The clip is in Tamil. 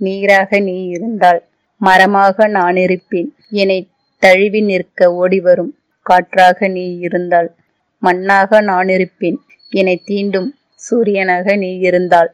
நீராக நீ இருந்தால் மரமாக நான் இருப்பேன் என்னை தழுவி நிற்க ஓடிவரும் காற்றாக நீ இருந்தால் மண்ணாக நான் இருப்பேன் என்னை தீண்டும் சூரியனாக நீ இருந்தால்